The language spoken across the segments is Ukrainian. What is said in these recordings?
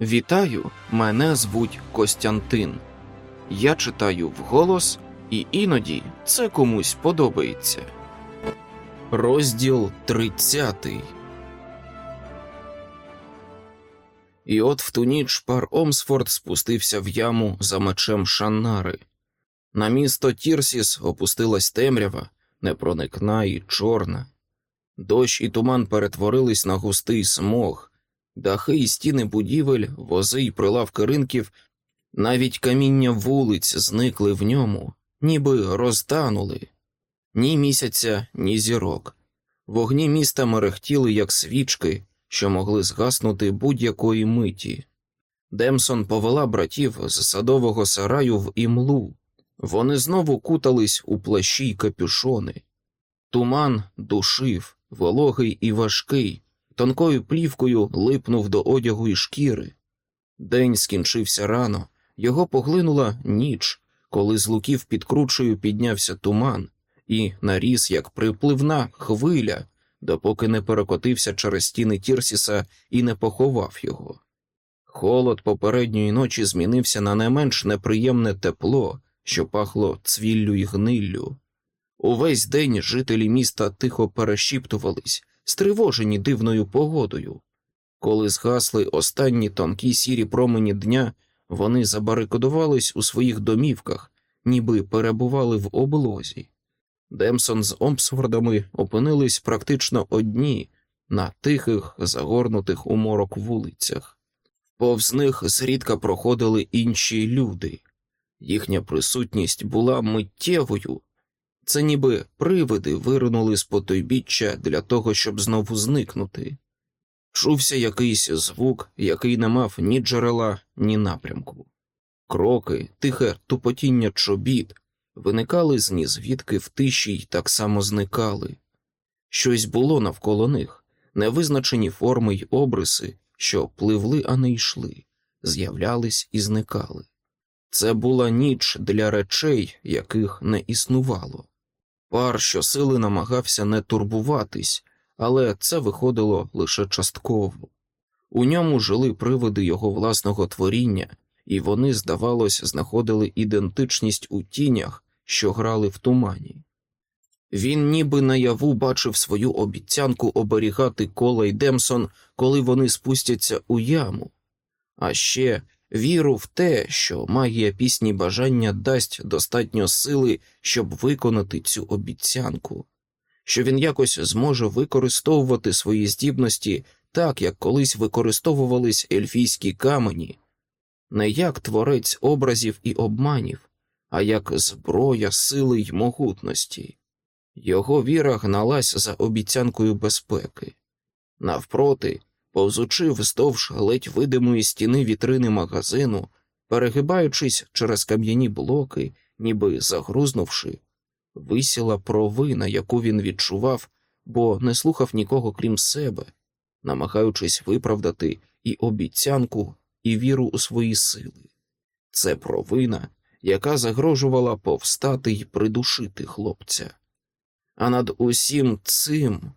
Вітаю, мене звуть Костянтин. Я читаю вголос, і іноді це комусь подобається. Розділ 30 І от в ту ніч пар Омсфорд спустився в яму за мечем Шаннари. На місто Тірсіс опустилась темрява, непроникна і чорна. Дощ і туман перетворились на густий смог, дахи і стіни будівель, вози й прилавки ринків, навіть каміння вулиць зникли в ньому, ніби розтанули. Ні місяця, ні зірок. Вогні міста мерехтіли, як свічки, що могли згаснути будь-якої миті. Демсон повела братів з садового сараю в імлу. Вони знову кутались у плащі й капюшони. Туман душив, вологий і важкий, тонкою плівкою липнув до одягу і шкіри. День скінчився рано, його поглинула ніч, коли з луків під кручею піднявся туман, і наріс, як припливна хвиля, допоки не перекотився через стіни Тірсіса і не поховав його. Холод попередньої ночі змінився на не менш неприємне тепло, що пахло цвіллю й гниллю. Увесь день жителі міста тихо перешіптувались, стривожені дивною погодою. Коли згасли останні тонкі сірі промені дня, вони забарикадувались у своїх домівках, ніби перебували в облозі. Демсон з Омсфордами опинились практично одні на тихих, загорнутих у морок вулицях. Повз них зрідка проходили інші люди. Їхня присутність була миттєвою. Це ніби привиди виринули з потойбіччя для того, щоб знову зникнути. Чувся якийсь звук, який не мав ні джерела, ні напрямку. Кроки, тихе тупотіння чобіт виникали з нізвідки в тиші й так само зникали. Щось було навколо них, невизначені форми й обриси, що пливли, а не йшли, з'являлись і зникали. Це була ніч для речей, яких не існувало. Пар щосили намагався не турбуватись, але це виходило лише частково. У ньому жили привиди його власного творіння, і вони, здавалось, знаходили ідентичність у тінях, що грали в тумані. Він ніби наяву бачив свою обіцянку оберігати кола й Демсон, коли вони спустяться у яму, а ще віру в те, що магія пісні бажання дасть достатньо сили, щоб виконати цю обіцянку, що він якось зможе використовувати свої здібності так, як колись використовувались ельфійські камені, не як творець образів і обманів, а як зброя сили й могутності. Його віра гналась за обіцянкою безпеки. Навпроти, повзучи вздовж ледь видимої стіни вітрини магазину, перегибаючись через кам'яні блоки, ніби загрузнувши, висіла провина, яку він відчував, бо не слухав нікого крім себе, намагаючись виправдати і обіцянку, і віру у свої сили. Це провина, яка загрожувала повстати й придушити хлопця. А над усім цим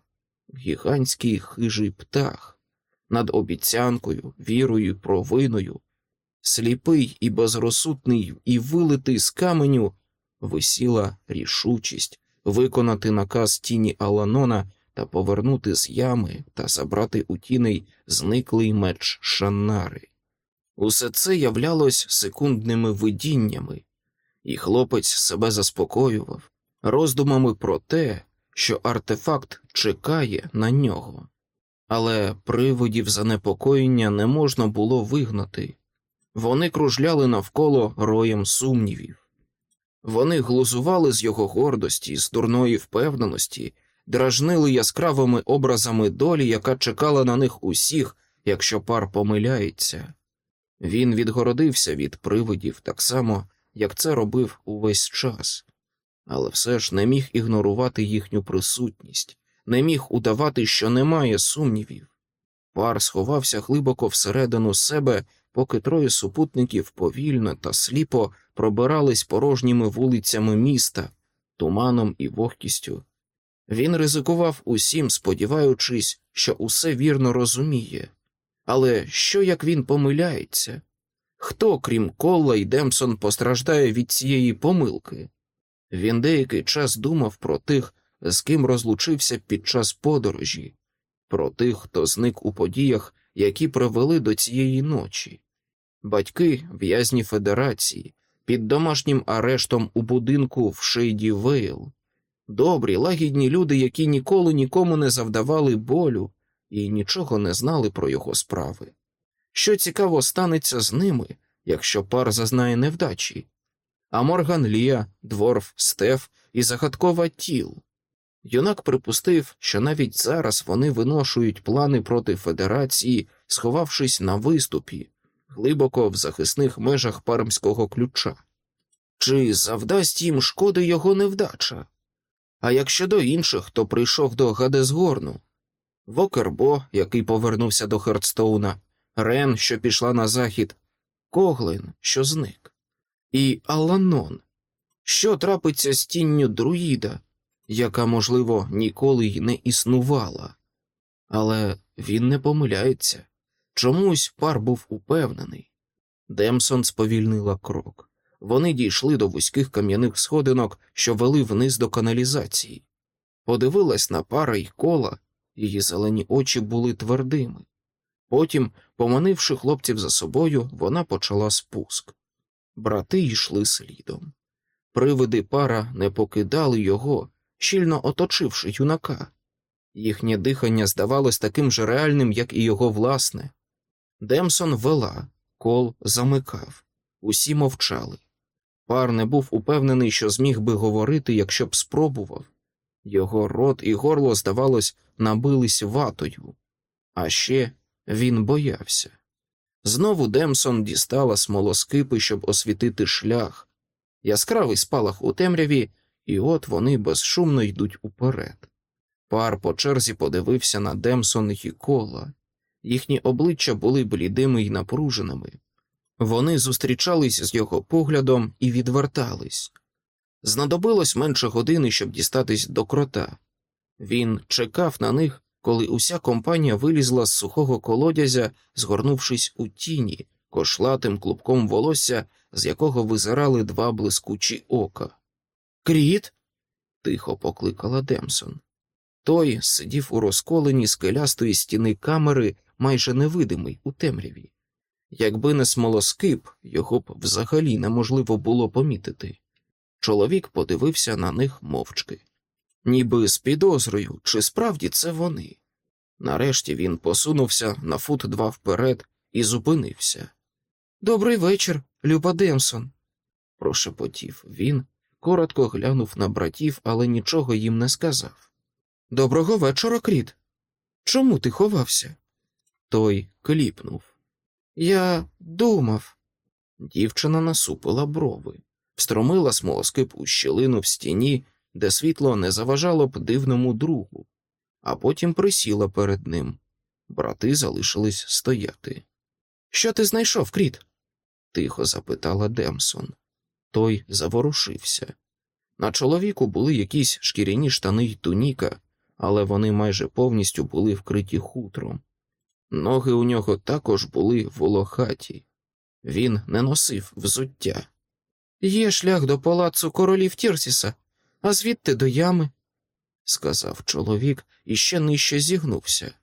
гігантський хижий птах, над обіцянкою, вірою, провиною, сліпий і безрозсудний і вилитий з каменю, висіла рішучість виконати наказ тіні Аланона та повернути з ями та забрати у тіней зниклий меч Шаннари. Усе це являлось секундними видіннями, і хлопець себе заспокоював роздумами про те, що артефакт чекає на нього, але приводів занепокоєння не можна було вигнати. Вони кружляли навколо роєм сумнівів. Вони глузували з його гордості, з дурної впевненості, дражнили яскравими образами долі, яка чекала на них усіх, якщо пар помиляється. Він відгородився від привидів так само, як це робив увесь час, але все ж не міг ігнорувати їхню присутність, не міг удавати, що немає сумнівів. Пар сховався глибоко всередину себе, поки троє супутників повільно та сліпо пробирались порожніми вулицями міста, туманом і вогкістю. Він ризикував усім, сподіваючись, що усе вірно розуміє, Але що як він помиляється? Хто, крім Колла і Демсон, постраждає від цієї помилки? Він деякий час думав про тих, з ким розлучився під час подорожі, про тих, хто зник у подіях, які привели до цієї ночі. Батьки в'язні федерації під домашнім арештом у будинку в Шейді Вейл, добрі, лагідні люди, які ніколи нікому не завдавали болю і нічого не знали про його справи. Що цікаво станеться з ними, якщо пар зазнає невдачі? А Морган Лія, Дворф, Стеф і загадкова тіл. Юнак припустив, що навіть зараз вони виношують плани проти Федерації, сховавшись на виступі, глибоко в захисних межах пармського ключа. Чи завдасть їм шкоди його невдача? А як щодо інших, хто прийшов до Гадесгорну? Вокербо, який повернувся до Хердстоуна, Рен, що пішла на захід, Коглин, що зник, і Аланон. Що трапиться з тінню друїда, яка, можливо, ніколи й не існувала? Але він не помиляється. Чомусь пар був упевнений. Демсон сповільнила крок. Вони дійшли до вузьких кам'яних сходинок, що вели вниз до каналізації. Подивилась на пара й кола, її зелені очі були твердими. Потім, поманивши хлопців за собою, вона почала спуск. Брати йшли слідом. Привиди пара не покидали його, щільно оточивши юнака. Їхнє дихання здавалось таким же реальним, як і його власне. Демсон вела, кол замикав, усі мовчали. Пар не був упевнений, що зміг би говорити, якщо б спробував. Його рот і горло, здавалось, набились ватою, а ще він боявся. Знову Демсон дістала смолоскипи, щоб освітити шлях, яскравий спалах у темряві, і от вони безшумно йдуть уперед. Пар по черзі подивився на Демсон і кола. Їхні обличчя були блідими й напруженими. Вони зустрічались з його поглядом і відвертались. Знадобилось менше години, щоб дістатись до крота. Він чекав на них, коли уся компанія вилізла з сухого колодязя, згорнувшись у тіні, кошлатим клубком волосся, з якого визирали два блискучі ока. Кріт. тихо покликала Демсон. Той сидів у розколенні скелястої стіни камери, майже невидимий у темряві. Якби не смолоскип, його б взагалі неможливо було помітити. Чоловік подивився на них мовчки, ніби з підозрою, чи справді це вони. Нарешті він посунувся на фут два вперед і зупинився. Добрий вечір, Люба Демсон, прошепотів він, коротко глянув на братів, але нічого їм не сказав. Доброго вечора, Кріт. Чому ти ховався? Той кліпнув. Я думав. Дівчина насупила брови, встромила смолоскип у щілину в стіні, де світло не заважало б дивному другу, а потім присіла перед ним. Брати залишились стояти. Що ти знайшов, Кріт? тихо запитала Демсон. Той заворушився. На чоловіку були якісь шкіряні штани й туніка, але вони майже повністю були вкриті хутром. Ноги у нього також були волохаті. Він не носив взуття. Є шлях до палацу королів Тірсіса, а звідти до ями, сказав чоловік і ще нижче зігнувся.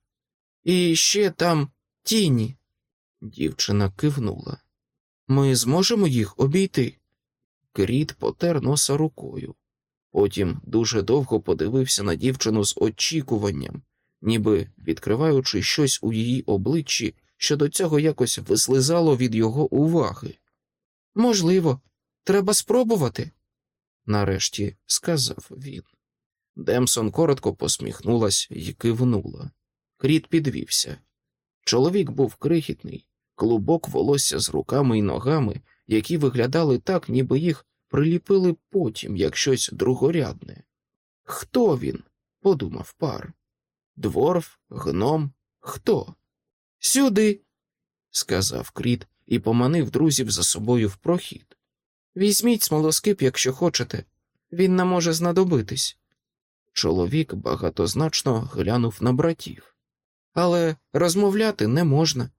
І ще там тіні. Дівчина кивнула. Ми зможемо їх обійти. Кріт потер носа рукою. Потім дуже довго подивився на дівчину з очікуванням, ніби відкриваючи щось у її обличчі, що до цього якось вислизало від його уваги. Можливо, треба спробувати, нарешті сказав він. Демсон коротко посміхнулась і кивнула. Кріт підвівся. Чоловік був крихітний, клубок волосся з руками й ногами, які виглядали так, ніби їх приліпили потім, як щось другорядне. Хто він? подумав пар. Дворф, гном, хто? Сюди, сказав Кріт і поманив друзів за собою в прохід. Візьміть смолоскип, якщо хочете, він нам може знадобитись. Чоловік багатозначно глянув на братів. але розмовляти не можна.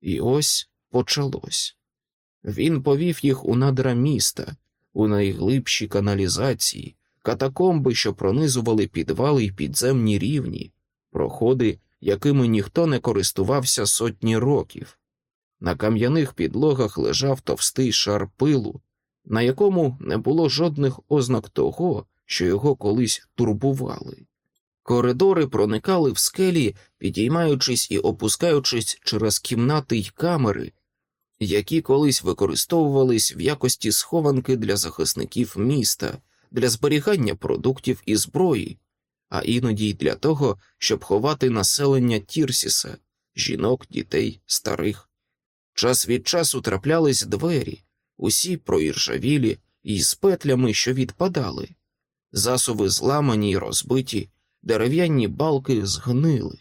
І ось почалось. Він повів їх у надра міста, у найглибші каналізації, катакомби, що пронизували підвали й підземні рівні, проходи, якими ніхто не користувався сотні років. На кам'яних підлогах лежав товстий шар пилу, на якому не було жодних ознак того, що його колись турбували. Коридори проникали в скелі, підіймаючись і опускаючись через кімнати й камери, які колись використовувались в якості схованки для захисників міста, для зберігання продуктів і зброї, а іноді й для того, щоб ховати населення Тірсіса, жінок, дітей, старих. Час від часу траплялись двері, усі проіржавілі і з петлями, що відпадали, засови зламані й розбиті, дерев'яні балки згнили.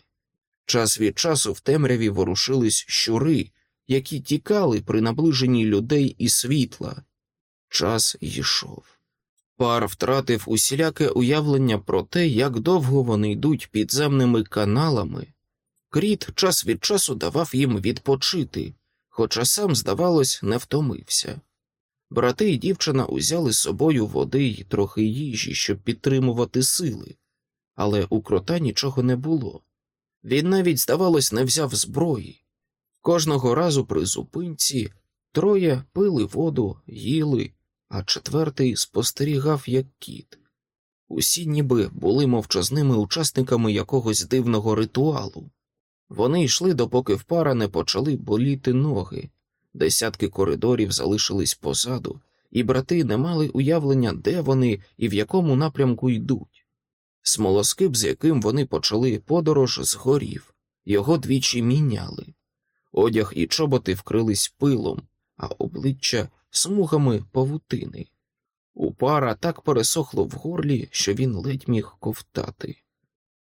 Час від часу в темряві ворушились щури, які тікали при наближенні людей і світла. Час йшов. Пар втратив усіляке уявлення про те, як довго вони йдуть підземними каналами. Кріт час від часу давав їм відпочити, хоча сам, здавалось, не втомився. Брати і дівчина узяли з собою води й трохи їжі, щоб підтримувати сили, але у крота нічого не було. Він навіть, здавалось, не взяв зброї. Кожного разу при зупинці троє пили воду, їли, а четвертий спостерігав, як кіт. Усі ніби були мовчазними учасниками якогось дивного ритуалу. Вони йшли, допоки в пара не почали боліти ноги, десятки коридорів залишились позаду, і брати не мали уявлення, де вони і в якому напрямку йдуть. Смолоскип, з яким вони почали подорож, згорів, його двічі міняли. Одяг і чоботи вкрились пилом, а обличчя смугами павутини. У пара так пересохло в горлі, що він ледь міг ковтати.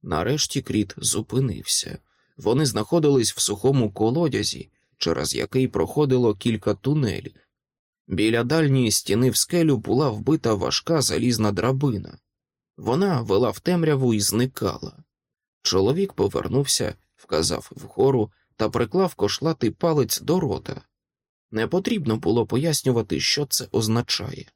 Нарешті кріт зупинився. Вони знаходились в сухому колодязі, через який проходило кілька тунелів. Біля дальньої стіни в скелю була вбита важка залізна драбина. Вона вела в темряву і зникала. Чоловік повернувся, вказав вгору та приклав кошлатий палець до рота. Не потрібно було пояснювати, що це означає.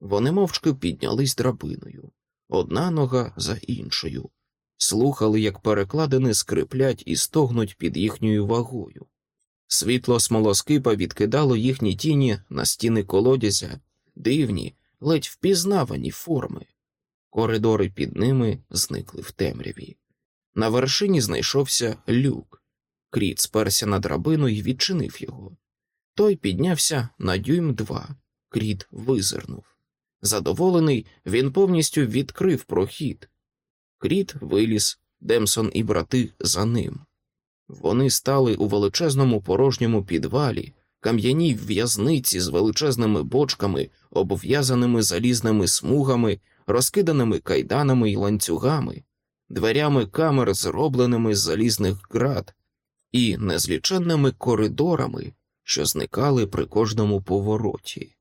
Вони мовчки піднялись драбиною, одна нога за іншою, слухали, як перекладини скриплять і стогнуть під їхньою вагою. Світло смолоскипа відкидало їхні тіні на стіни колодязя, дивні, ледь впізнавані форми. Коридори під ними зникли в темряві. На вершині знайшовся люк. Кріт сперся на драбину і відчинив його. Той піднявся на дюйм два. Кріт визирнув. Задоволений, він повністю відкрив прохід. Кріт виліз, Демсон і брати за ним. Вони стали у величезному порожньому підвалі, кам'яній в'язниці з величезними бочками, обв'язаними залізними смугами, розкиданими кайданами й ланцюгами, дверями камер, зробленими з залізних град, і незліченними коридорами, що зникали при кожному повороті.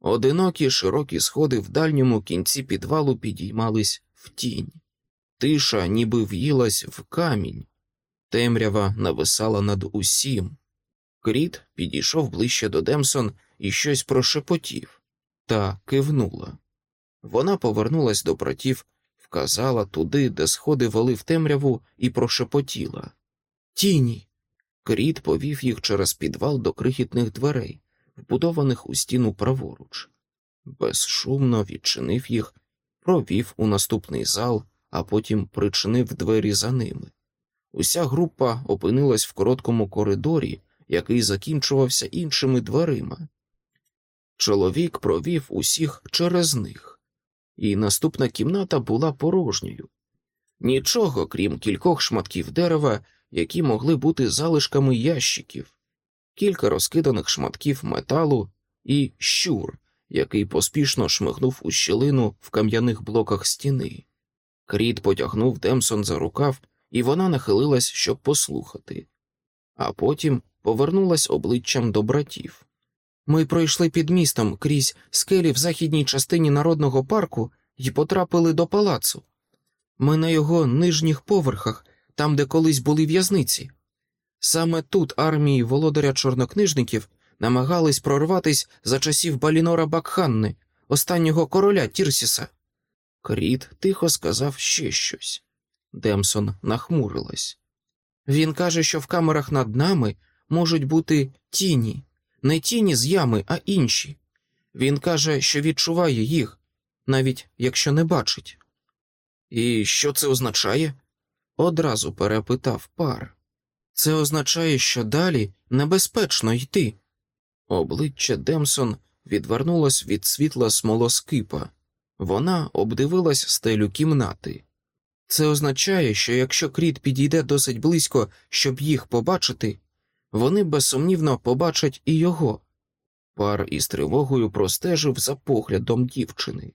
Одинокі широкі сходи в дальньому кінці підвалу підіймались в тінь. Тиша ніби в'їлась в камінь, темрява нависала над усім. Кріт підійшов ближче до Демсон і щось прошепотів, та кивнула. Вона повернулась до братів, вказала туди, де сходи вели в темряву, і прошепотіла. Тіні. Кріт повів їх через підвал до крихітних дверей, вбудованих у стіну праворуч. Безшумно відчинив їх, провів у наступний зал, а потім причинив двері за ними. Уся група опинилась в короткому коридорі, який закінчувався іншими дверима. Чоловік провів усіх через них, і наступна кімната була порожньою. Нічого, крім кількох шматків дерева, які могли бути залишками ящиків, кілька розкиданих шматків металу і щур, який поспішно шмигнув у щілину в кам'яних блоках стіни. Кріт потягнув Демсон за рукав, і вона нахилилась, щоб послухати, а потім повернулась обличчям до братів. Ми пройшли під містом крізь скелі в західній частині народного парку і потрапили до палацу. Ми на його нижніх поверхах, там, де колись були в'язниці. Саме тут армії володаря чорнокнижників намагались прорватись за часів Балінора Бакханни, останнього короля Тірсіса. Кріт тихо сказав ще щось. Демсон нахмурилась. Він каже, що в камерах над нами можуть бути тіні, не тіні з ями, а інші. Він каже, що відчуває їх, навіть якщо не бачить. І що це означає? Одразу перепитав пар. Це означає, що далі небезпечно йти. Обличчя Демсон відвернулось від світла смолоскипа. Вона обдивилась стелю кімнати. Це означає, що якщо кріт підійде досить близько, щоб їх побачити, вони безсумнівно побачать і його. Пар із тривогою простежив за поглядом дівчини.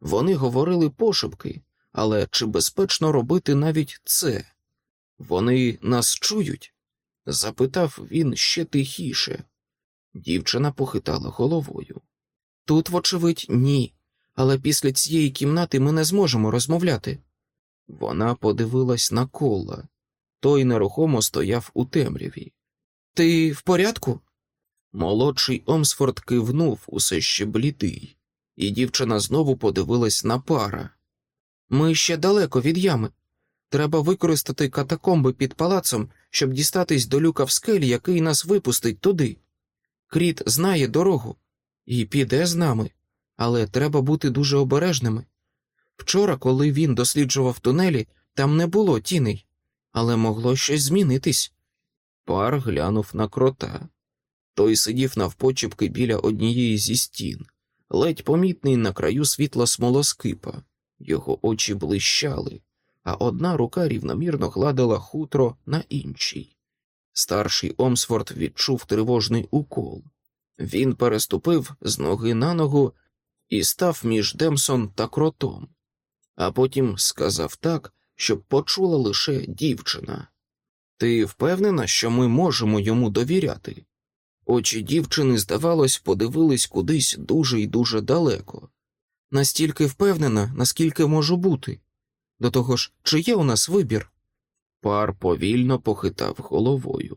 Вони говорили пошепки, але чи безпечно робити навіть це? Вони нас чують? запитав він ще тихіше. Дівчина похитала головою. Тут, вочевидь, ні, але після цієї кімнати ми не зможемо розмовляти. Вона подивилась на кола. Той нерухомо стояв у темряві. Ти в порядку? Молодший Омсфорд кивнув усе ще блідий, і дівчина знову подивилась на пара. Ми ще далеко від ями. Треба використати катакомби під палацом, щоб дістатись до люка в скелі, який нас випустить туди. Кріт знає дорогу і піде з нами, але треба бути дуже обережними. Вчора, коли він досліджував тунелі, там не було тіней, але могло щось змінитись. Пар глянув на крота. Той сидів навпочепки біля однієї зі стін, ледь помітний на краю світла смолоскипа. Його очі блищали, а одна рука рівномірно гладила хутро на іншій. Старший Омсфорд відчув тривожний укол. Він переступив з ноги на ногу і став між Демсон та кротом, а потім сказав так, щоб почула лише дівчина. Ти впевнена, що ми можемо йому довіряти? Очі дівчини, здавалось, подивились кудись дуже і дуже далеко. Настільки впевнена, наскільки можу бути. До того ж, чи є у нас вибір? Пар повільно похитав головою.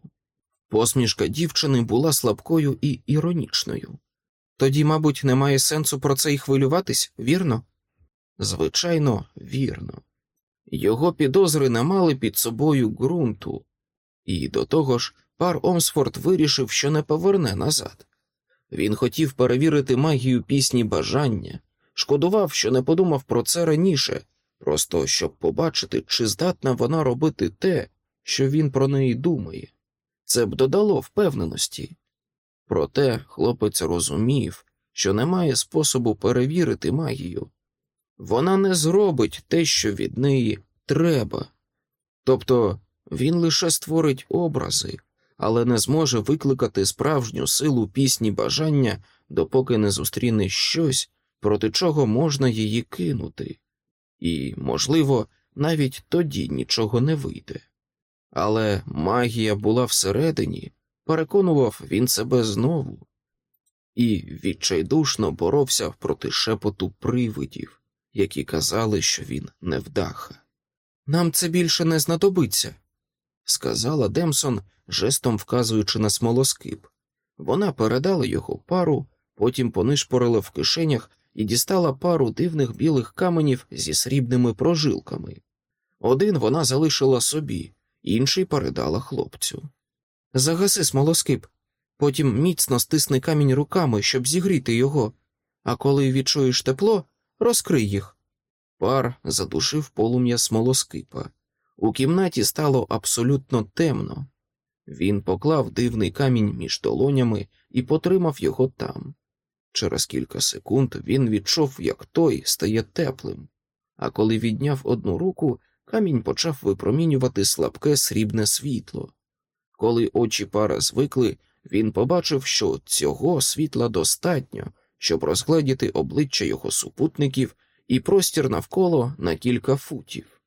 Посмішка дівчини була слабкою і іронічною. Тоді, мабуть, немає сенсу про це й хвилюватись, вірно? Звичайно, вірно. Його підозри не мали під собою ґрунту, і до того ж, пар Омсфорд вирішив, що не поверне назад. Він хотів перевірити магію пісні бажання, шкодував, що не подумав про це раніше, просто щоб побачити, чи здатна вона робити те, що він про неї думає. Це б додало впевненості. Проте хлопець розумів, що немає способу перевірити магію. Вона не зробить те, що від неї треба. Тобто він лише створить образи, але не зможе викликати справжню силу пісні бажання, допоки не зустріне щось, проти чого можна її кинути, і, можливо, навіть тоді нічого не вийде. Але магія була всередині, переконував він себе знову, і відчайдушно боровся проти шепоту привидів, які казали, що він невдаха. Нам це більше не знадобиться, сказала Демсон, жестом вказуючи на смолоскип. Вона передала його пару, потім понишпорила в кишенях і дістала пару дивних білих каменів зі срібними прожилками. Один вона залишила собі, інший передала хлопцю. Загаси смолоскип, потім міцно стисни камінь руками, щоб зігріти його, а коли відчуєш тепло, розкрий їх. Пар задушив полум'я смолоскипа. У кімнаті стало абсолютно темно. Він поклав дивний камінь між долонями і потримав його там. Через кілька секунд він відчув, як той стає теплим, а коли відняв одну руку, камінь почав випромінювати слабке срібне світло. Коли очі пара звикли, він побачив, що цього світла достатньо, щоб розгледіти обличчя його супутників і простір навколо на кілька футів.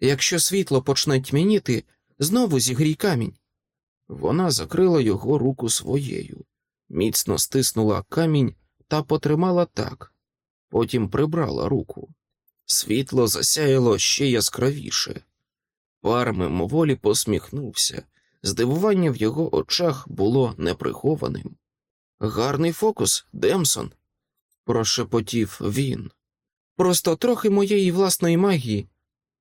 Якщо світло почне тьмяніти, знову зігрій камінь. Вона закрила його руку своєю, міцно стиснула камінь та потримала так, потім прибрала руку. Світло засяяло ще яскравіше. Пар мимоволі посміхнувся. Здивування в його очах було неприхованим. Гарний фокус, Демсон, прошепотів він. Просто трохи моєї власної магії,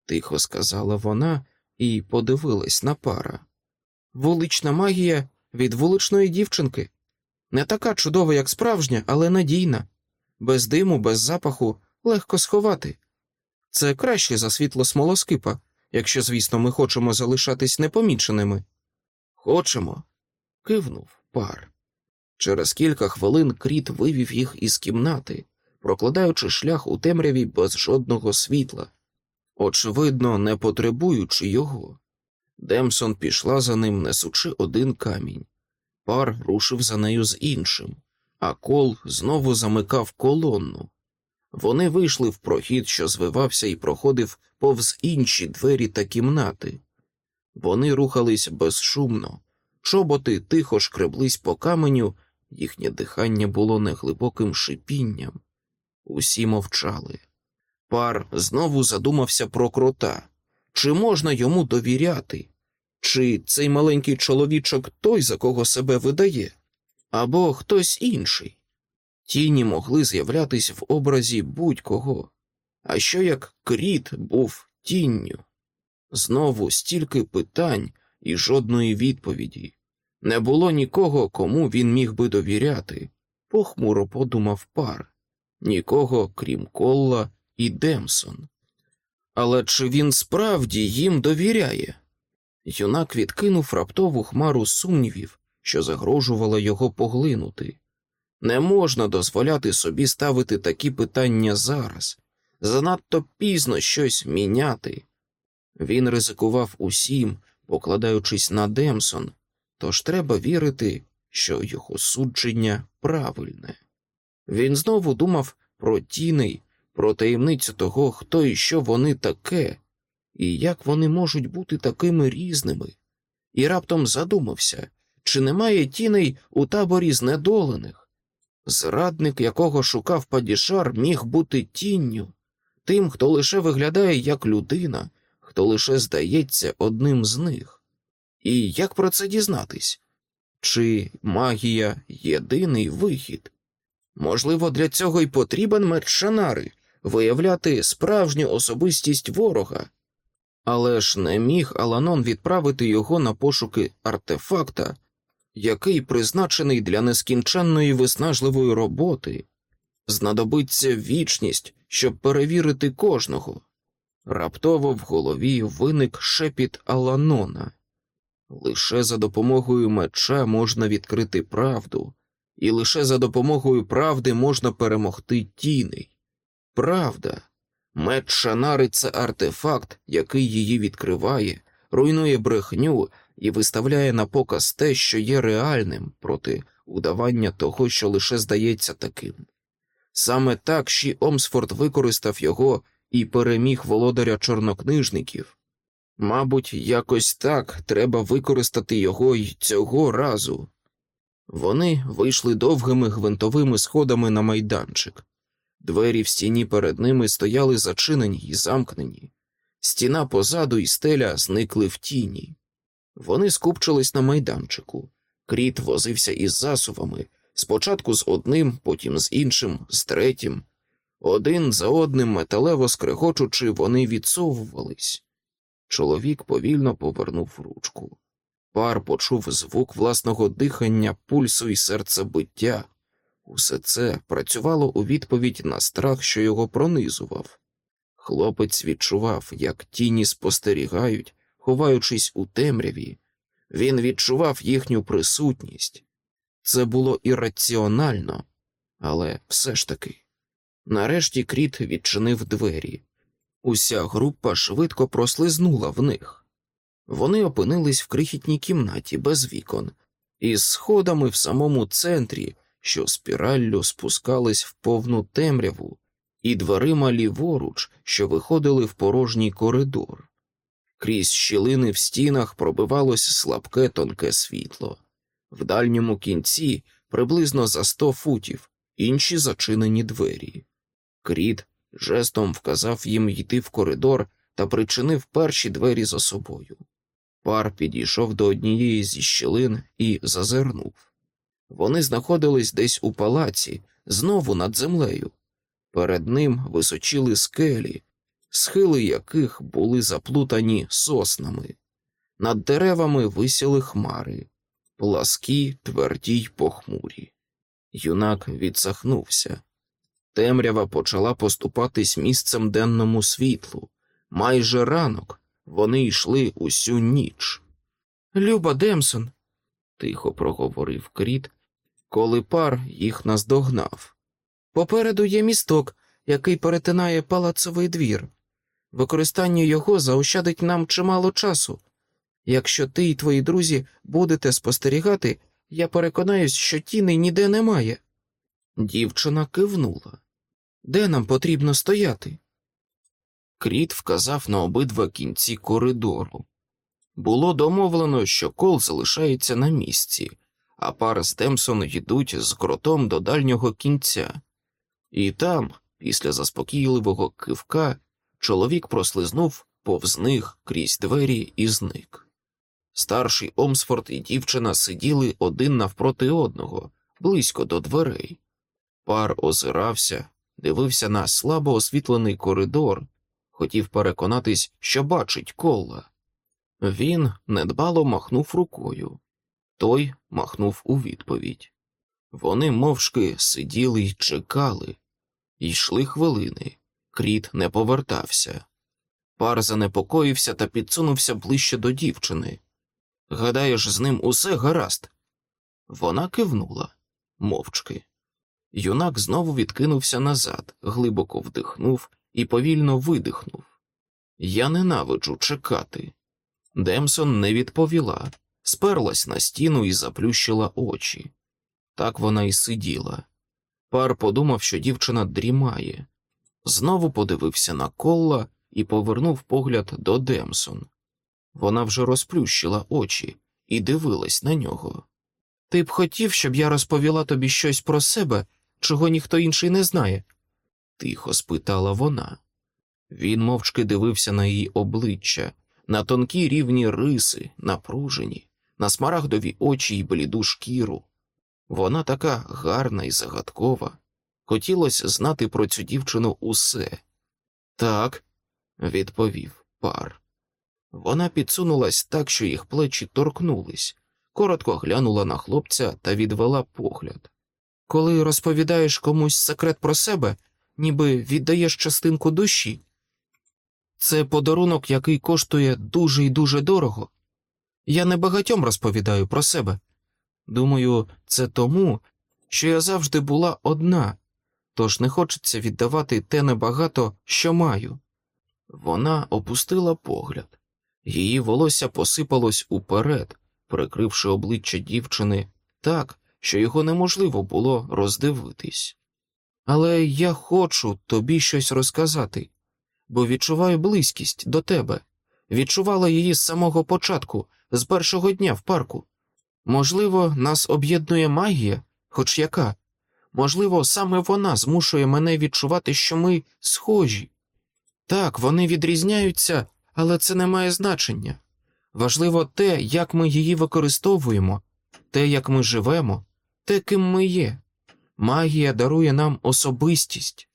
тихо сказала вона і подивилась на пара. Вулична магія від вуличної дівчинки. Не така чудова, як справжня, але надійна, без диму, без запаху легко сховати. Це краще за світло смолоскипа, якщо, звісно, ми хочемо залишатись непоміченими. Хочемо, кивнув пар. Через кілька хвилин кріт вивів їх із кімнати, прокладаючи шлях у темряві без жодного світла, очевидно, не потребуючи його. Демсон пішла за ним, несучи один камінь. Пар рушив за нею з іншим, а кол знову замикав колонну. Вони вийшли в прохід, що звивався і проходив повз інші двері та кімнати. Вони рухались безшумно, чоботи тихо шкреблись по каменю, їхнє дихання було неглибоким шипінням. Усі мовчали. Пар знову задумався про крота. Чи можна йому довіряти? Чи цей маленький чоловічок той, за кого себе видає, або хтось інший? Тіні могли з'являтись в образі будь-кого, а що як кріт був тінню? Знову стільки питань і жодної відповіді. Не було нікого, кому він міг би довіряти, похмуро подумав пар, нікого, крім Колла і Демсон. Але чи він справді їм довіряє? Юнак відкинув раптову хмару сумнівів, що загрожувала його поглинути. Не можна дозволяти собі ставити такі питання зараз, занадто пізно щось міняти. Він ризикував усім, покладаючись на Демсон, тож треба вірити, що його судження правильне. Він знову думав про тіней, про таємницю того, хто і що вони таке, і як вони можуть бути такими різними, і раптом задумався, чи немає тіней у таборі знедолених. Зрадник, якого шукав падішар, міг бути тінню, тим, хто лише виглядає як людина, хто лише здається одним з них. І як про це дізнатись? Чи магія єдиний вихід? Можливо, для цього й потрібен меч Шанари виявляти справжню особистість ворога, але ж не міг Аланон відправити його на пошуки артефакта, який призначений для нескінченної виснажливої роботи, знадобиться вічність, щоб перевірити кожного. Раптово в голові виник шепіт Аланона. Лише за допомогою меча можна відкрити правду, і лише за допомогою правди можна перемогти тіней. Правда, меч Шанари це артефакт, який її відкриває, руйнує брехню і виставляє на показ те, що є реальним проти удавання того, що лише здається таким. Саме так Ші Омсфорд використав його і переміг володаря чорнокнижників. Мабуть, якось так треба використати його й цього разу. Вони вийшли довгими гвинтовими сходами на майданчик. Двері в стіні перед ними стояли зачинені і замкнені, стіна позаду і стеля зникли в тіні. Вони скупчились на майданчику. Кріт возився із засувами, спочатку з одним, потім з іншим, з третім. Один за одним металево скрегочучи, вони відсовувались. Чоловік повільно повернув ручку. Пар почув звук власного дихання, пульсу і серцебиття. Усе це працювало у відповідь на страх, що його пронизував. Хлопець відчував, як тіні спостерігають, ховаючись у темряві, він відчував їхню присутність. Це було ірраціонально, але все ж таки. Нарешті кріт відчинив двері. Уся група швидко прослизнула в них. Вони опинились в крихітній кімнаті без вікон, із сходами в самому центрі, що спіраллю спускались в повну темряву, і дверима ліворуч, що виходили в порожній коридор. Крізь щілини в стінах пробивалось слабке тонке світло. В дальньому кінці, приблизно за сто футів, інші зачинені двері. Кріт жестом вказав їм йти в коридор, та причинив перші двері за собою. Пар підійшов до однієї зі щілин і зазирнув. Вони знаходились десь у палаці, знову над землею. Перед ним височили скелі, схили яких були заплутані соснами. Над деревами висіли хмари, пласкі, тверді й похмурі. Юнак відсахнувся. Темрява почала поступатись місцем денному світлу. Майже ранок вони йшли усю ніч. Люба Демсон, тихо проговорив кріт, коли пар їх наздогнав. Попереду є місток, який перетинає палацовий двір. Використання його заощадить нам чимало часу. Якщо ти і твої друзі будете спостерігати, я переконаюсь, що тіни ніде немає. Дівчина кивнула. Де нам потрібно стояти? Кріт вказав на обидва кінці коридору. Було домовлено, що кол залишається на місці, а пар з Демсон йдуть з кротом до дальнього кінця. І там, після заспокійливого кивка, чоловік прослизнув повз них крізь двері і зник. Старший Омсфорд і дівчина сиділи один навпроти одного, близько до дверей. Пар озирався, дивився на слабо освітлений коридор, хотів переконатись, що бачить кола. Він недбало махнув рукою, той махнув у відповідь. Вони мовчки сиділи й чекали, йшли хвилини, кріт не повертався. Пар занепокоївся та підсунувся ближче до дівчини. Гадаєш, з ним усе гаразд? Вона кивнула мовчки. Юнак знову відкинувся назад, глибоко вдихнув і повільно видихнув. Я ненавиджу чекати. Демсон не відповіла, сперлась на стіну і заплющила очі. Так вона й сиділа. Пар подумав, що дівчина дрімає. Знову подивився на колла і повернув погляд до Демсон. Вона вже розплющила очі і дивилась на нього. Ти б хотів, щоб я розповіла тобі щось про себе, чого ніхто інший не знає? тихо спитала вона. Він мовчки дивився на її обличчя, на тонкі рівні риси, напружені, на смарагдові очі й бліду шкіру. Вона така гарна і загадкова. Хотілося знати про цю дівчину усе. Так, відповів пар. Вона підсунулась так, що їх плечі торкнулись, коротко глянула на хлопця та відвела погляд. Коли розповідаєш комусь секрет про себе, ніби віддаєш частинку душі. Це подарунок, який коштує дуже і дуже дорого. Я не багатьом розповідаю про себе. Думаю, це тому, що я завжди була одна, тож не хочеться віддавати те небагато, що маю. Вона опустила погляд, її волосся посипалось уперед, прикривши обличчя дівчини так, що його неможливо було роздивитись. Але я хочу тобі щось розказати, бо відчуваю близькість до тебе, відчувала її з самого початку, з першого дня в парку. Можливо, нас об'єднує магія, хоч яка, можливо, саме вона змушує мене відчувати, що ми схожі. Так, вони відрізняються, але це не має значення. Важливо те, як ми її використовуємо, те, як ми живемо, те, ким ми є. Магія дарує нам особистість.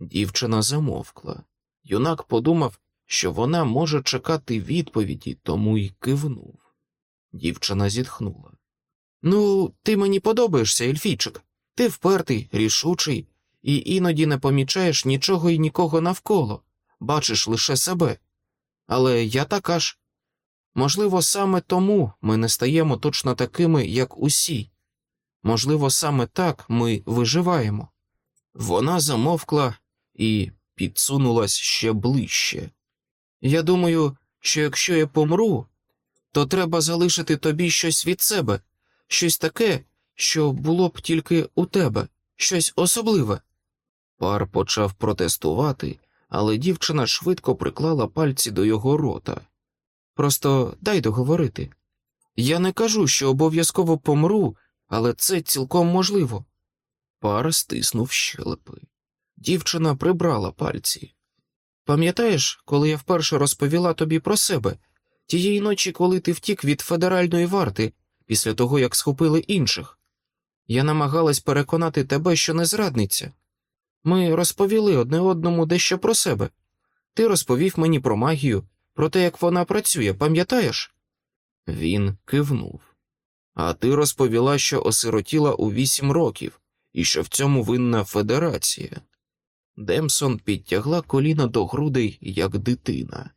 Дівчина замовкла. Юнак подумав, що вона може чекати відповіді, тому й кивнув. Дівчина зітхнула. Ну, ти мені подобаєшся, Ельфійчик. Ти впертий, рішучий, і іноді не помічаєш нічого і нікого навколо, бачиш лише себе. Але я така ж. Можливо, саме тому ми не стаємо точно такими, як усі. Можливо, саме так ми виживаємо. Вона замовкла і підсунулась ще ближче. Я думаю, що якщо я помру, то треба залишити тобі щось від себе, щось таке, що було б тільки у тебе, щось особливе. Пар почав протестувати, але дівчина швидко приклала пальці до його рота. Просто дай договорити. Я не кажу, що обов'язково помру, але це цілком можливо. Пар стиснув щелепи. Дівчина прибрала пальці. Пам'ятаєш, коли я вперше розповіла тобі про себе, тієї ночі, коли ти втік від федеральної варти після того, як схопили інших? Я намагалась переконати тебе, що не зрадниця. Ми розповіли одне одному дещо про себе. Ти розповів мені про магію, про те, як вона працює, пам'ятаєш? Він кивнув. А ти розповіла, що осиротіла у вісім років, і що в цьому винна федерація. Демсон підтягла коліна до грудей, як дитина.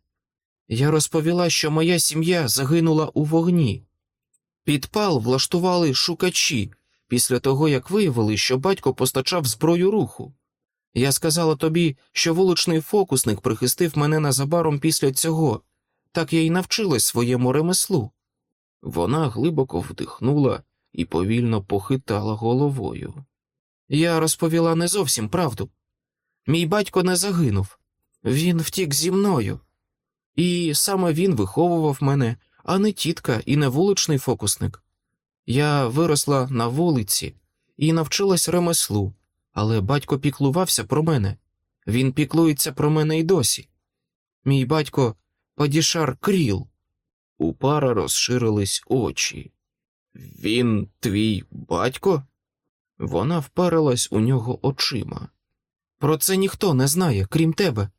Я розповіла, що моя сім'я загинула у вогні. Підпал влаштували шукачі після того, як виявили, що батько постачав зброю руху. Я сказала тобі, що вуличний фокусник прихистив мене незабаром після цього, так я й навчилась своєму ремеслу. Вона глибоко вдихнула і повільно похитала головою. Я розповіла не зовсім правду. Мій батько не загинув, він втік зі мною, і саме він виховував мене, а не тітка і не вуличний фокусник. Я виросла на вулиці і навчилась ремеслу, але батько піклувався про мене. Він піклується про мене й досі. Мій батько Падішар Кріл. У пара розширились очі. Він твій батько? Вона впарилась у нього очима. Про це ніхто не знає, крім тебе.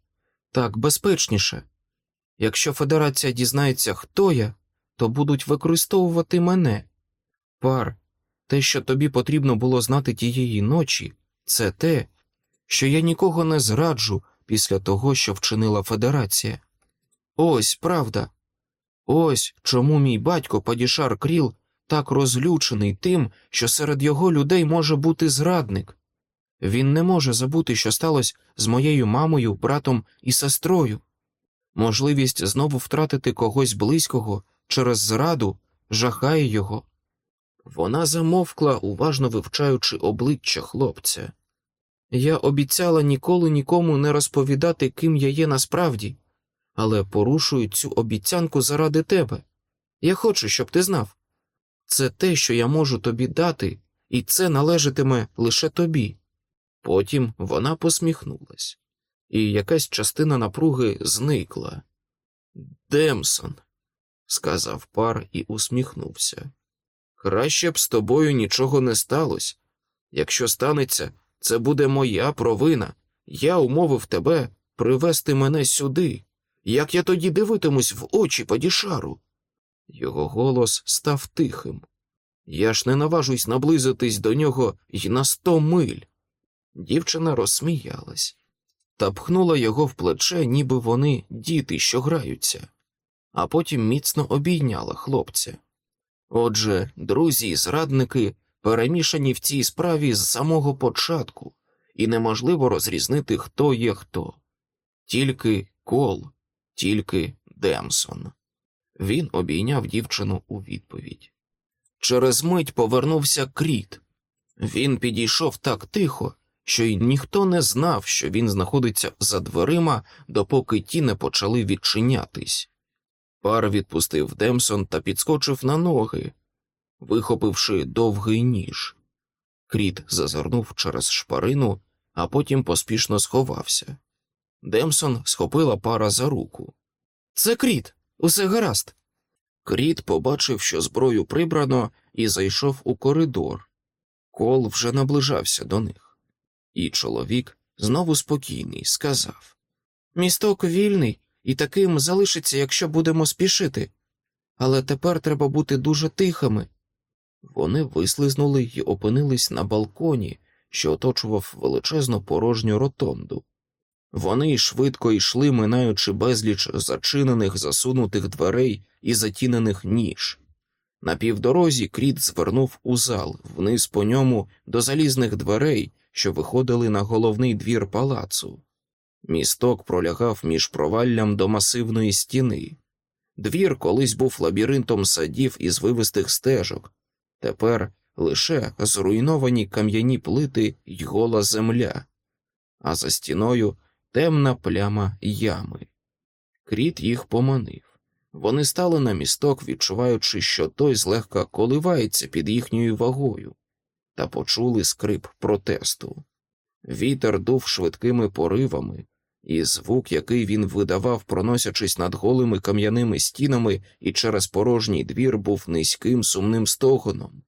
Так безпечніше. Якщо Федерація дізнається, хто я, то будуть використовувати мене. Пар, те, що тобі потрібно було знати тієї ночі, це те, що я нікого не зраджу після того, що вчинила Федерація. Ось правда. Ось чому мій батько Падішар Кріл так розлючений тим, що серед його людей може бути зрадник. Він не може забути, що сталося з моєю мамою, братом і сестрою. Можливість знову втратити когось близького через зраду жахає його. Вона замовкла, уважно вивчаючи обличчя хлопця. Я обіцяла ніколи нікому не розповідати, ким я є насправді, але порушую цю обіцянку заради тебе. Я хочу, щоб ти знав. Це те, що я можу тобі дати, і це належатиме лише тобі. Потім вона посміхнулась, і якась частина напруги зникла. Демсон, сказав пар і усміхнувся. Краще б з тобою нічого не сталося. Якщо станеться, це буде моя провина. Я умовив тебе привести мене сюди. Як я тоді дивитимусь в очі падішару? Його голос став тихим. Я ж не наважусь наблизитись до нього й на сто миль. Дівчина розсміялась та пхнула його в плече, ніби вони діти, що граються, а потім міцно обійняла хлопця. Отже, друзі і зрадники перемішані в цій справі з самого початку, і неможливо розрізнити, хто є хто. Тільки кол, тільки Демсон. Він обійняв дівчину у відповідь. Через мить повернувся кріт. Він підійшов так тихо, що й ніхто не знав, що він знаходиться за дверима, допоки ті не почали відчинятись. Пар відпустив Демсон та підскочив на ноги, вихопивши довгий ніж. Кріт зазирнув через шпарину, а потім поспішно сховався. Демсон схопила Пара за руку. Це кріт, усе гаразд. Кріт побачив, що зброю прибрано, і зайшов у коридор. Кол вже наближався до них, і чоловік знову спокійно сказав Місток вільний і таким залишиться, якщо будемо спішити, але тепер треба бути дуже тихими. Вони вислизнули й опинились на балконі, що оточував величезну порожню ротонду. Вони швидко йшли, минаючи безліч зачинених, засунутих дверей і затінених ніж. На півдорозі кріт звернув у зал, вниз по ньому до залізних дверей, що виходили на головний двір палацу. Місток пролягав між проваллям до масивної стіни. Двір колись був лабіринтом садів із вивистих стежок, тепер лише зруйновані кам'яні плити й гола земля, а за стіною темна пляма ями. Кріт їх поманив. Вони стали на місток, відчуваючи, що той злегка коливається під їхньою вагою, та почули скрип протесту. Вітер дув швидкими поривами, і звук, який він видавав, проносячись над голими кам'яними стінами і через порожній двір, був низьким сумним стогоном.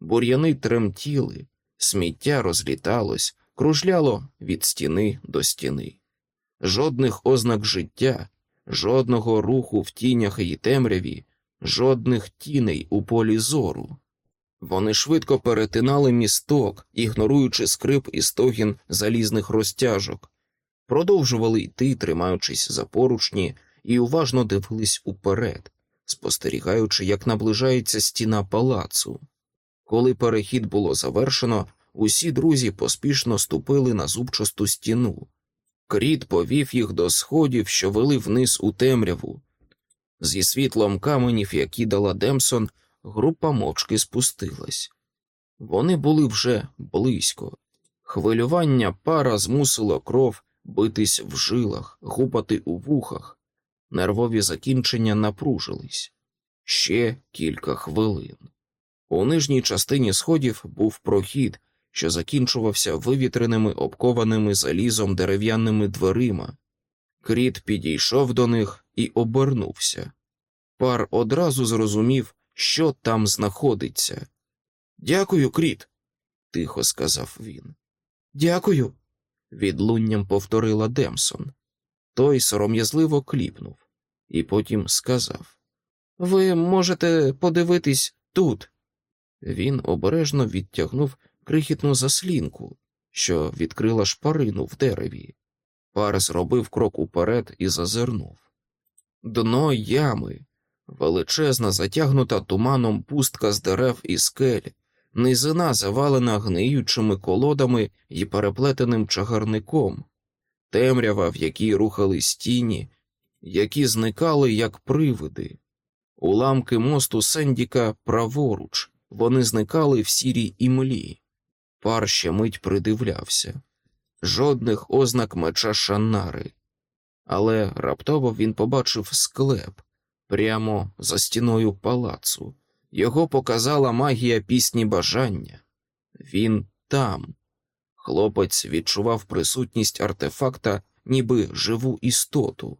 Бур'яни тремтіли, сміття розліталось, кружляло від стіни до стіни. Жодних ознак життя, жодного руху в тінях і темряві, жодних тіней у полі зору. Вони швидко перетинали місток, ігноруючи скрип і стогін залізних розтяжок, продовжували йти, тримаючись за поручні, і уважно дивились уперед, спостерігаючи, як наближається стіна палацу. Коли перехід було завершено, усі друзі поспішно ступили на зубчасту стіну. Кріт повів їх до сходів, що вели вниз у темряву. Зі світлом каменів, які дала Демсон, група мовчки спустилась. Вони були вже близько. Хвилювання пара змусило кров битись в жилах, гупати у вухах. Нервові закінчення напружились. Ще кілька хвилин. У нижній частині сходів був прохід, що закінчувався вивітреними обкованими залізом дерев'яними дверима. Кріт підійшов до них і обернувся. Пар одразу зрозумів, що там знаходиться. Дякую, Кріт, тихо сказав він. Дякую, відлунням повторила Демсон. Той сором'язливо кліпнув і потім сказав Ви можете подивитись тут. Він обережно відтягнув крихітну заслінку, що відкрила шпарину в дереві. Пар зробив крок уперед і зазирнув. Дно ями, величезна, затягнута туманом пустка з дерев і скель, низина завалена гниючими колодами і переплетеним чагарником, темрява, в якій рухались тіні, які зникали як привиди, уламки мосту Сендіка праворуч, вони зникали в сірій імлі. Пар ще мить придивлявся, жодних ознак меча Шаннари, але раптово він побачив склеп прямо за стіною палацу. Його показала магія пісні бажання. Він там. Хлопець відчував присутність артефакта, ніби живу істоту.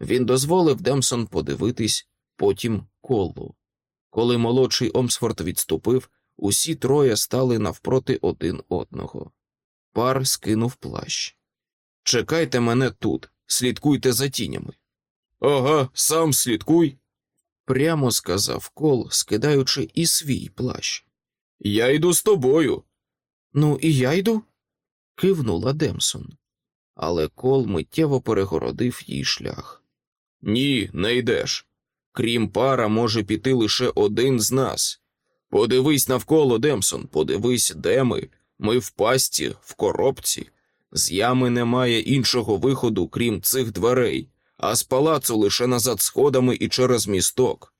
Він дозволив Демсон подивитись, потім колу. Коли молодший Омсфорд відступив, усі троє стали навпроти один одного. Пар скинув плащ. Чекайте мене тут, слідкуйте за тінями. Ага, сам слідкуй, прямо сказав кол, скидаючи і свій плащ. Я йду з тобою. Ну, і я йду, кивнула Демсон. Але кол миттєво перегородив їй шлях. Ні, не йдеш. Крім пара, може піти лише один з нас. Подивись навколо, Демсон, подивись, де ми. Ми в пасті, в коробці. З ями немає іншого виходу, крім цих дверей, а з палацу лише назад сходами і через місток.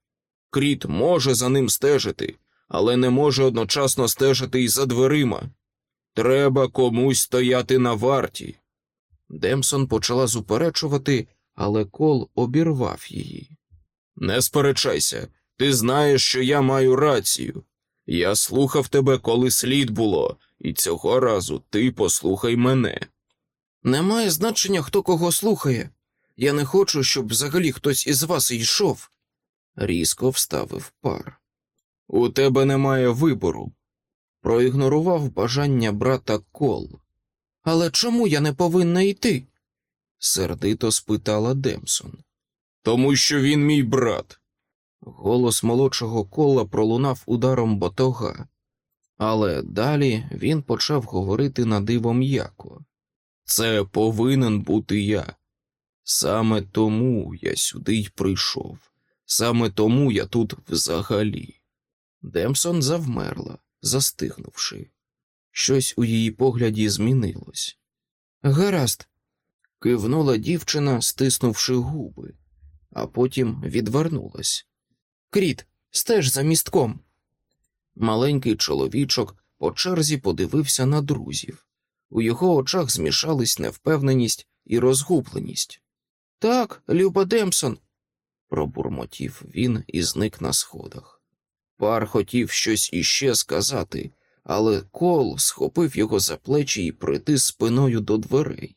Кріт може за ним стежити, але не може одночасно стежити і за дверима. Треба комусь стояти на варті. Демсон почала зуперечувати, але кол обірвав її. Не сперечайся, ти знаєш, що я маю рацію. Я слухав тебе, коли слід було, і цього разу ти послухай мене. Немає значення, хто кого слухає. Я не хочу, щоб взагалі хтось із вас йшов. Різко вставив пар. У тебе немає вибору. Проігнорував бажання брата кол. Але чому я не повинна йти? сердито спитала Демсон. Тому що він мій брат. Голос молодшого кола пролунав ударом ботога, але далі він почав говорити на диво м'яко. Це повинен бути я. Саме тому я сюди й прийшов, саме тому я тут взагалі. Демсон завмерла, застигнувши. Щось у її погляді змінилось. Гаразд, кивнула дівчина, стиснувши губи, а потім відвернулась. Кріт, стеж за містком. Маленький чоловічок по черзі подивився на друзів. У його очах змішались невпевненість і розгубленість. Так, Люба Демсон, пробурмотів він і зник на сходах. Пар хотів щось іще сказати, але кол схопив його за плечі і притис спиною до дверей.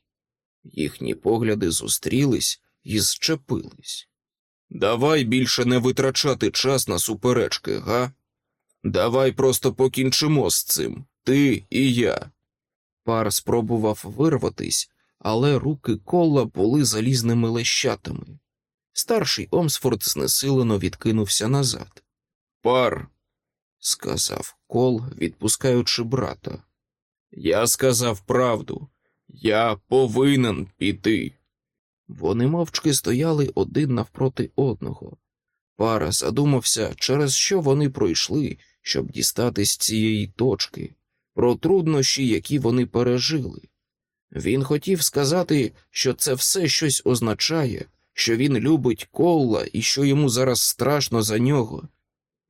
Їхні погляди зустрілись і зчепились. Давай більше не витрачати час на суперечки, га? Давай просто покінчимо з цим, ти і я. Пар спробував вирватись, але руки кола були залізними лещатами. Старший Омсфорд знесилено відкинувся назад. Пар, сказав кол, відпускаючи брата. Я сказав правду. Я повинен піти. Вони мовчки стояли один навпроти одного. Пара задумався, через що вони пройшли, щоб дістатись цієї точки, про труднощі, які вони пережили. Він хотів сказати, що це все щось означає, що він любить Колла і що йому зараз страшно за нього.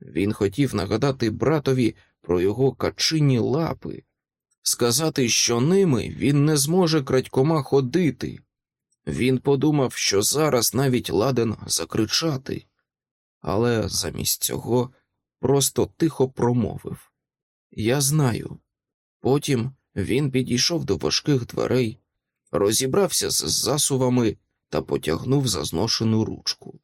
Він хотів нагадати братові про його качині лапи, сказати, що ними він не зможе крадькома ходити. Він подумав, що зараз навіть ладен закричати, але замість цього просто тихо промовив Я знаю. Потім він підійшов до важких дверей, розібрався з засувами та потягнув за зношену ручку.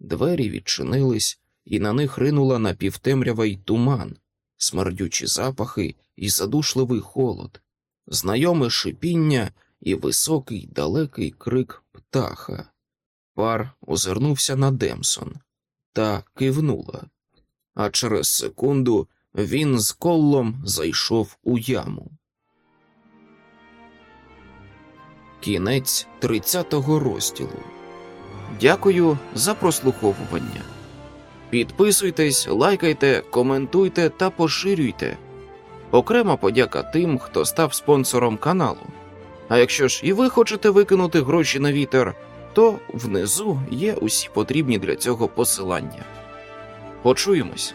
Двері відчинились, і на них ринула напівтемрява й туман, смердючі запахи і задушливий холод, знайоме шипіння і високий далекий крик птаха. Пар озирнувся на Демсон та кивнула, а через секунду він з колом зайшов у яму. Кінець 30-го розділу. Дякую за прослуховування. Підписуйтесь, лайкайте, коментуйте та поширюйте. Окрема подяка тим, хто став спонсором каналу. А якщо ж і ви хочете викинути гроші на вітер, то внизу є усі потрібні для цього посилання. Почуємось.